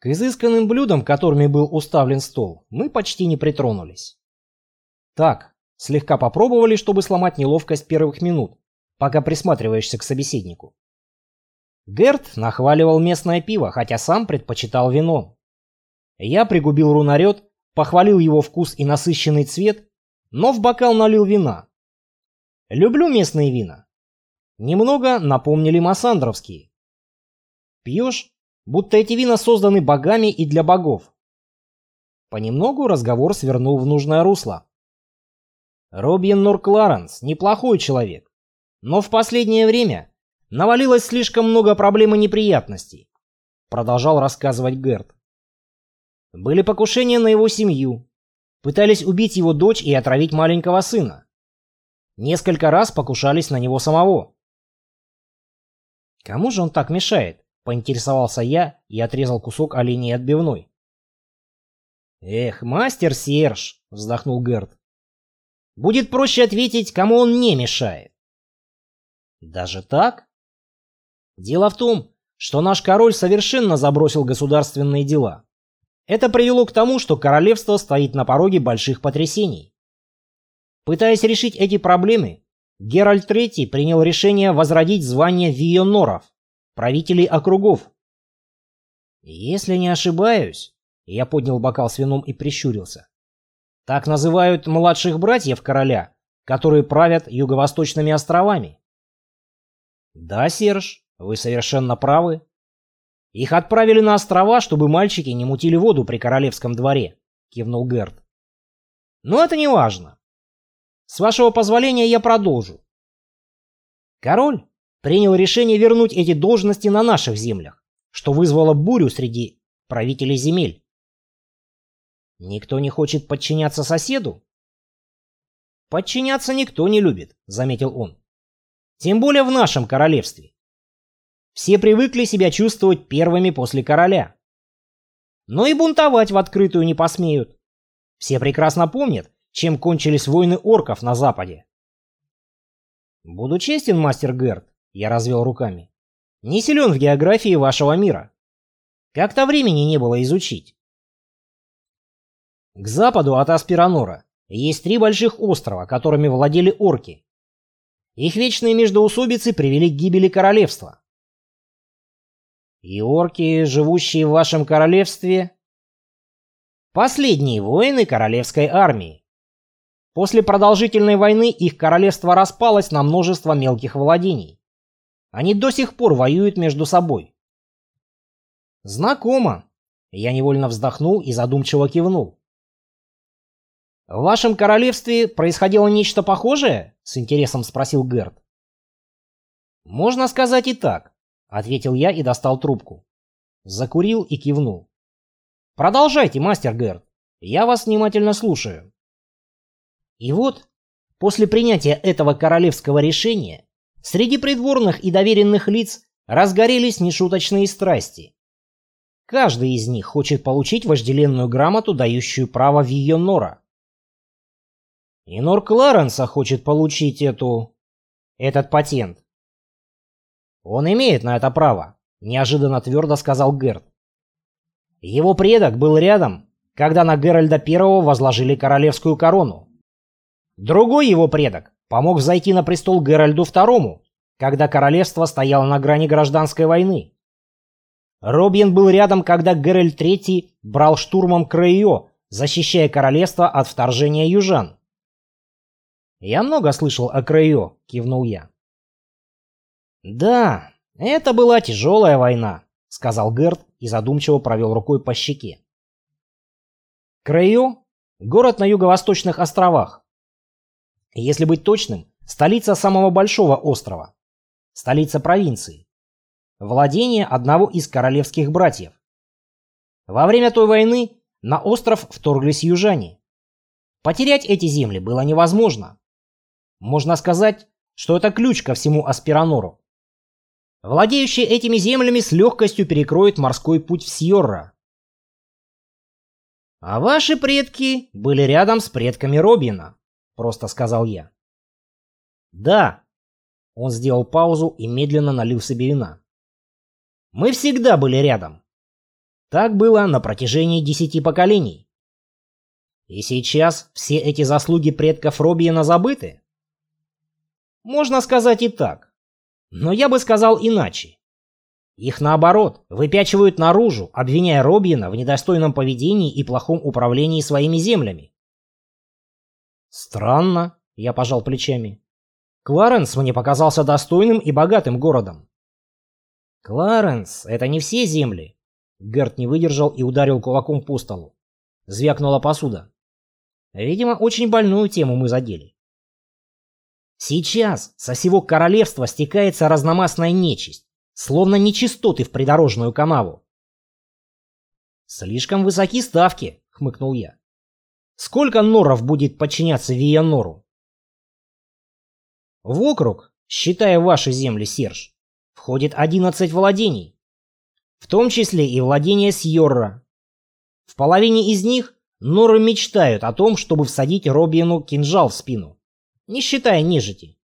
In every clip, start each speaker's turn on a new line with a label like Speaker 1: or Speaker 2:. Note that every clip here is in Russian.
Speaker 1: К изысканным блюдам, которыми был уставлен стол, мы почти не притронулись. Так, слегка попробовали, чтобы сломать неловкость первых минут, пока присматриваешься к собеседнику. Герт нахваливал местное пиво, хотя сам предпочитал вино. Я пригубил рунорет, похвалил его вкус и насыщенный цвет, но в бокал налил вина. Люблю местные вина. Немного напомнили массандровские. Пьешь, будто эти вина созданы богами и для богов. Понемногу разговор свернул в нужное русло. Робин Нор Кларенс неплохой человек, но в последнее время навалилось слишком много проблем и неприятностей, продолжал рассказывать Герт. Были покушения на его семью, пытались убить его дочь и отравить маленького сына. Несколько раз покушались на него самого. Кому же он так мешает? Поинтересовался я и отрезал кусок оленей отбивной. «Эх, мастер Серж!» — вздохнул Герд. «Будет проще ответить, кому он не мешает». «Даже так?» «Дело в том, что наш король совершенно забросил государственные дела. Это привело к тому, что королевство стоит на пороге больших потрясений. Пытаясь решить эти проблемы, Геральт III принял решение возродить звание вионоров, правителей округов. Если не ошибаюсь, я поднял бокал с вином и прищурился. Так называют младших братьев короля, которые правят юго-восточными островами. Да, Серж, вы совершенно правы. Их отправили на острова, чтобы мальчики не мутили воду при королевском дворе, кивнул Герд. Но это не важно. С вашего позволения я продолжу. Король принял решение вернуть эти должности на наших землях, что вызвало бурю среди правителей земель. Никто не хочет подчиняться соседу? Подчиняться никто не любит, заметил он. Тем более в нашем королевстве. Все привыкли себя чувствовать первыми после короля. Но и бунтовать в открытую не посмеют. Все прекрасно помнят, чем кончились войны орков на западе. Буду честен, мастер Герд, я развел руками. Не силен в географии вашего мира. Как-то времени не было изучить. К западу от Аспиранора есть три больших острова, которыми владели орки. Их вечные междоусобицы привели к гибели королевства. И орки, живущие в вашем королевстве, последние воины королевской армии. После продолжительной войны их королевство распалось на множество мелких владений. Они до сих пор воюют между собой. Знакомо. Я невольно вздохнул и задумчиво кивнул. В вашем королевстве происходило нечто похожее? С интересом спросил Герд. Можно сказать и так, ответил я и достал трубку. Закурил и кивнул. Продолжайте, мастер Герд. Я вас внимательно слушаю. И вот, после принятия этого королевского решения, среди придворных и доверенных лиц разгорелись нешуточные страсти. Каждый из них хочет получить вожделенную грамоту, дающую право в ее нора. И Нор Кларенса хочет получить эту... этот патент. Он имеет на это право, неожиданно твердо сказал Герд. Его предок был рядом, когда на Геральда Первого возложили королевскую корону. Другой его предок помог зайти на престол Геральду II, когда королевство стояло на грани гражданской войны. Робин был рядом, когда Геральт III брал штурмом Крейо, защищая королевство от вторжения южан. «Я много слышал о Крейо», — кивнул я. «Да, это была тяжелая война», — сказал Герд и задумчиво провел рукой по щеке. Крейо — город на юго-восточных островах. Если быть точным, столица самого большого острова. Столица провинции. Владение одного из королевских братьев. Во время той войны на остров вторглись южане. Потерять эти земли было невозможно. Можно сказать, что это ключ ко всему Аспиранору. Владеющий этими землями с легкостью перекроет морской путь в Сьорра. А ваши предки были рядом с предками Робина просто сказал я. Да. Он сделал паузу и медленно налил себе вина. Мы всегда были рядом. Так было на протяжении десяти поколений. И сейчас все эти заслуги предков Робиена забыты? Можно сказать и так. Но я бы сказал иначе. Их наоборот, выпячивают наружу, обвиняя Робиена в недостойном поведении и плохом управлении своими землями. Странно, я пожал плечами. Кларенс мне показался достойным и богатым городом. Кларенс — это не все земли. Герт не выдержал и ударил кулаком по столу. Звякнула посуда. Видимо, очень больную тему мы задели. Сейчас со всего королевства стекается разномастная нечисть, словно нечистоты в придорожную канаву. «Слишком высоки ставки», — хмыкнул я. «Сколько норов будет подчиняться Виянору?» «В округ, считая ваши земли, Серж, входит 11 владений, в том числе и владения Сьорра. В половине из них Норы мечтают о том, чтобы всадить Робину кинжал в спину, не считая нежити.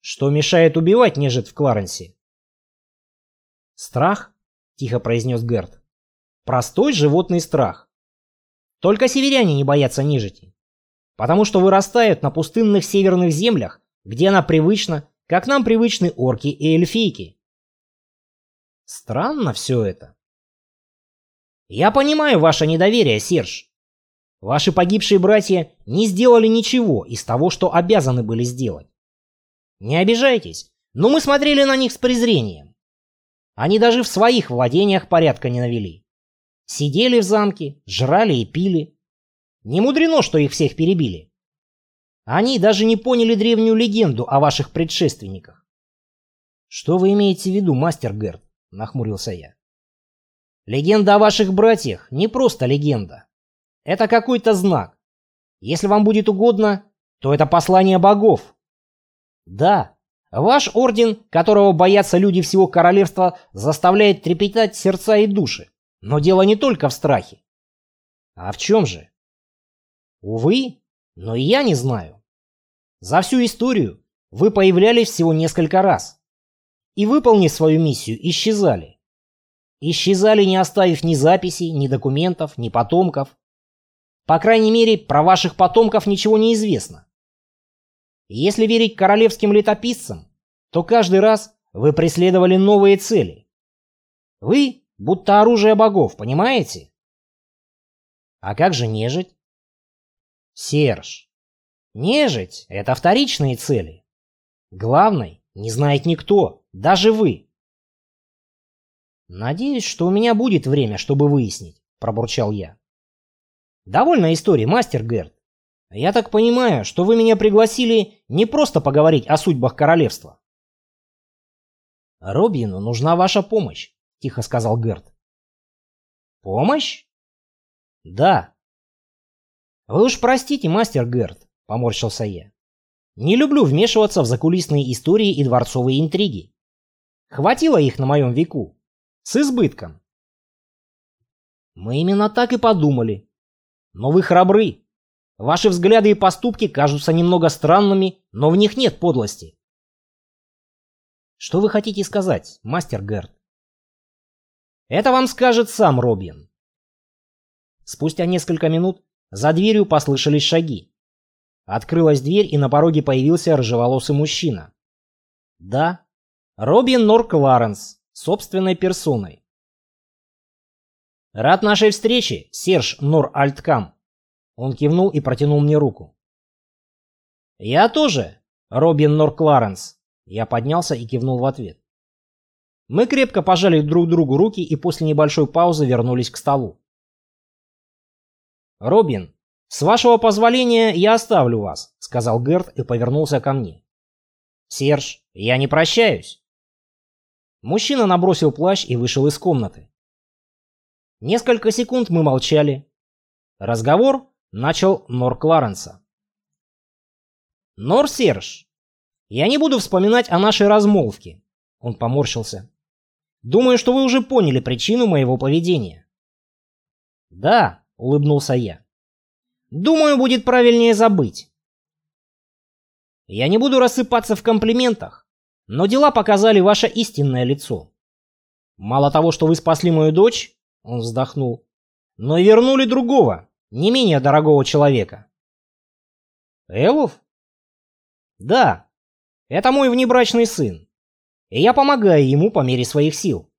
Speaker 1: Что мешает убивать нежить в Кларенсе? Страх, тихо произнес Герт. Простой животный страх. Только северяне не боятся нежити, потому что вырастают на пустынных северных землях, где она привычна, как нам привычны орки и эльфийки. Странно все это. Я понимаю ваше недоверие, Серж. Ваши погибшие братья не сделали ничего из того, что обязаны были сделать. Не обижайтесь, но мы смотрели на них с презрением. Они даже в своих владениях порядка не навели. Сидели в замке, жрали и пили. Не мудрено, что их всех перебили. Они даже не поняли древнюю легенду о ваших предшественниках. Что вы имеете в виду, мастер Герд? Нахмурился я. Легенда о ваших братьях не просто легенда. Это какой-то знак. Если вам будет угодно, то это послание богов. Да, ваш орден, которого боятся люди всего королевства, заставляет трепетать сердца и души. Но дело не только в страхе. А в чем же? Увы, но и я не знаю. За всю историю вы появлялись всего несколько раз. И, выполнив свою миссию, исчезали. Исчезали, не оставив ни записей, ни документов, ни потомков. По крайней мере, про ваших потомков ничего не известно. Если верить королевским летописцам, то каждый раз вы преследовали новые цели. Вы будто оружие богов, понимаете? А как же нежить? Серж, нежить — это вторичные цели. Главной не знает никто, даже вы. «Надеюсь, что у меня будет время, чтобы выяснить», — пробурчал я. «Довольно истории, мастер Герд. Я так понимаю, что вы меня пригласили не просто поговорить о судьбах королевства». «Робину нужна ваша помощь», — тихо сказал Герд. «Помощь?» «Да». «Вы уж простите, мастер Герд», — поморщился я. «Не люблю вмешиваться в закулисные истории и дворцовые интриги. Хватило их на моем веку. С избытком. Мы именно так и подумали. Но вы храбры. Ваши взгляды и поступки кажутся немного странными, но в них нет подлости. Что вы хотите сказать, мастер Герд? Это вам скажет сам Робин. Спустя несколько минут за дверью послышались шаги. Открылась дверь, и на пороге появился рыжеволосый мужчина. Да, Робин Норк Ларенс, собственной персоной. «Рад нашей встрече, Серж Нор Альткам!» Он кивнул и протянул мне руку. «Я тоже, Робин Нор Кларенс!» Я поднялся и кивнул в ответ. Мы крепко пожали друг другу руки и после небольшой паузы вернулись к столу. «Робин, с вашего позволения я оставлю вас», — сказал Герт и повернулся ко мне. «Серж, я не прощаюсь». Мужчина набросил плащ и вышел из комнаты. Несколько секунд мы молчали. Разговор начал Нор Кларенса. «Нор Серж, я не буду вспоминать о нашей размолвке», — он поморщился. «Думаю, что вы уже поняли причину моего поведения». «Да», — улыбнулся я. «Думаю, будет правильнее забыть». «Я не буду рассыпаться в комплиментах. Но дела показали ваше истинное лицо. Мало того, что вы спасли мою дочь, он вздохнул, но и вернули другого, не менее дорогого человека. Элов? Да, это мой внебрачный сын, и я помогаю ему по мере своих сил.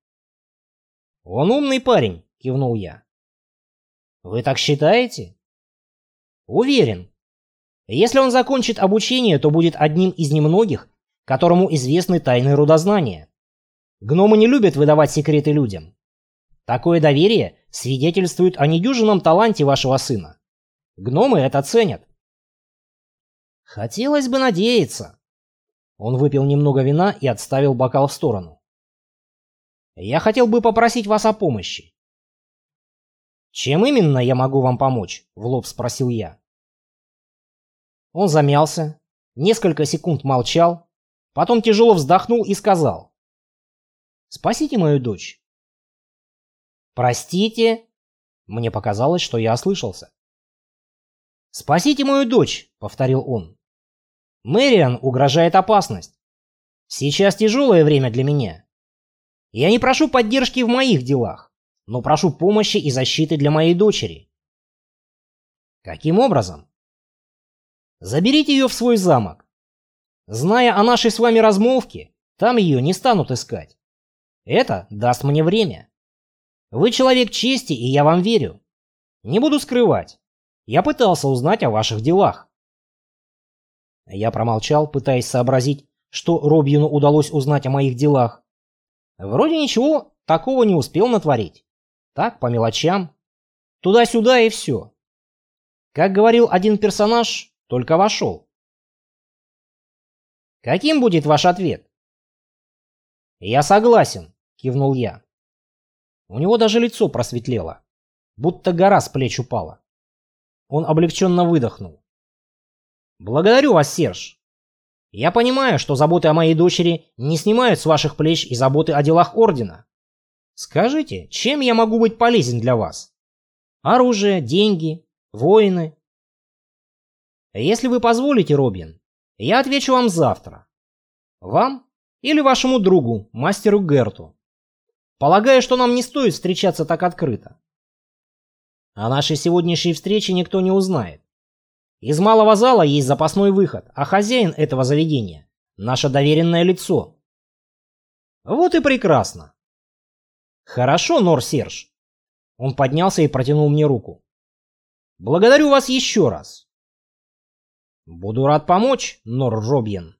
Speaker 1: Он умный парень, кивнул я. Вы так считаете? Уверен. Если он закончит обучение, то будет одним из немногих, которому известны тайны рудознания. Гномы не любят выдавать секреты людям. Такое доверие свидетельствует о недюжинном таланте вашего сына. Гномы это ценят. Хотелось бы надеяться. Он выпил немного вина и отставил бокал в сторону. Я хотел бы попросить вас о помощи. Чем именно я могу вам помочь? В лоб спросил я. Он замялся, несколько секунд молчал, потом тяжело вздохнул и сказал. «Спасите мою дочь». «Простите?» Мне показалось, что я ослышался. «Спасите мою дочь», — повторил он. «Мэриан угрожает опасность. Сейчас тяжелое время для меня. Я не прошу поддержки в моих делах, но прошу помощи и защиты для моей дочери». «Каким образом?» Заберите ее в свой замок. Зная о нашей с вами размолвке, там ее не станут искать. Это даст мне время. Вы человек чести, и я вам верю. Не буду скрывать. Я пытался узнать о ваших делах. Я промолчал, пытаясь сообразить, что Робину удалось узнать о моих делах. Вроде ничего такого не успел натворить. Так, по мелочам. Туда-сюда и все. Как говорил один персонаж, только вошел. Каким будет ваш ответ? Я согласен, кивнул я. У него даже лицо просветлело, будто гора с плеч упала. Он облегченно выдохнул. Благодарю вас, Серж. Я понимаю, что заботы о моей дочери не снимают с ваших плеч и заботы о делах Ордена. Скажите, чем я могу быть полезен для вас? Оружие, деньги, воины, если вы позволите, Робин, я отвечу вам завтра. Вам или вашему другу, мастеру Герту. Полагаю, что нам не стоит встречаться так открыто. О нашей сегодняшней встрече никто не узнает. Из малого зала есть запасной выход, а хозяин этого заведения – наше доверенное лицо. Вот и прекрасно. Хорошо, Нор Серж. Он поднялся и протянул мне руку. Благодарю вас еще раз. Буду рад помочь, Нор Робьен.